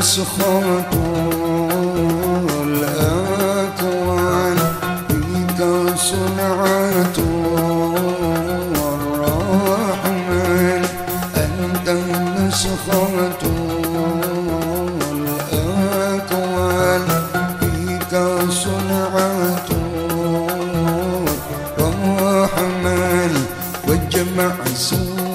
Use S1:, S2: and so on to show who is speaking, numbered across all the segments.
S1: سخرت الأكوان بك صنعت الرحمن أنت سخرت الأكوان بك صنعت الرحمن وجمع سوء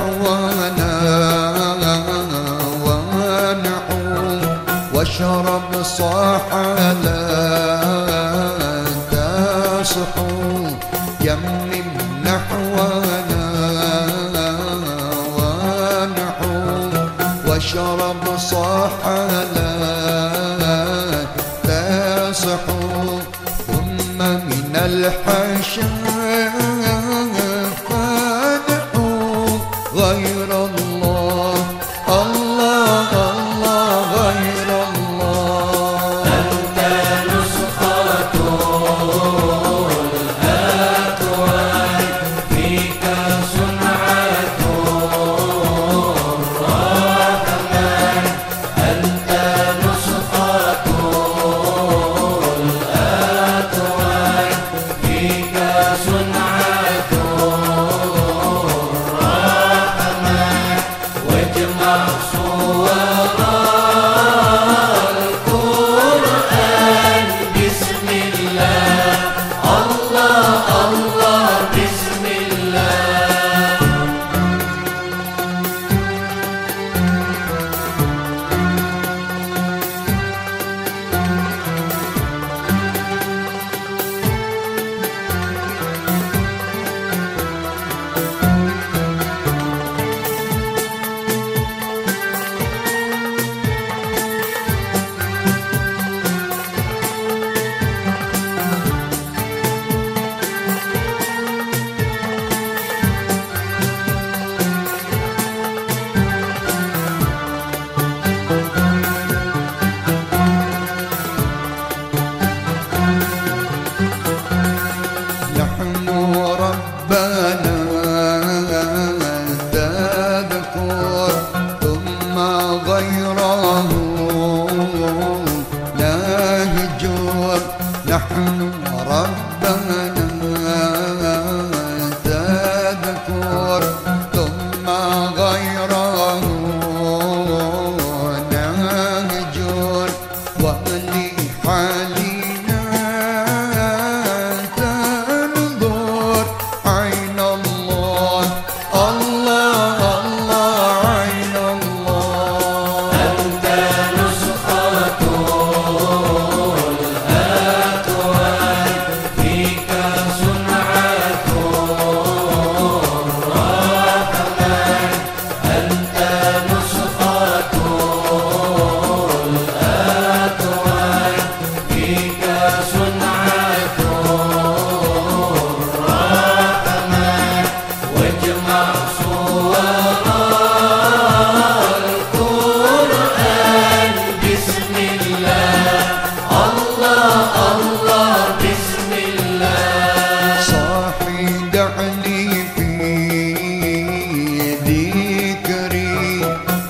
S1: وأنا وانعم واشرب صاح لا تاصح يم نحونا وانعم واشرب صاح لا ثم من الحشم Why ربنا تذكر ثم غيره لا هجر نحن ربنا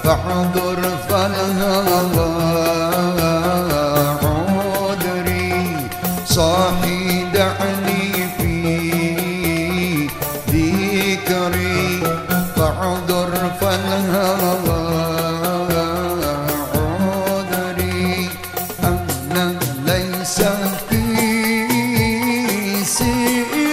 S1: فاعذر فلها عذري صاحي دعني في ذكري. فاعذر فلها عذري أنا ليس في سيري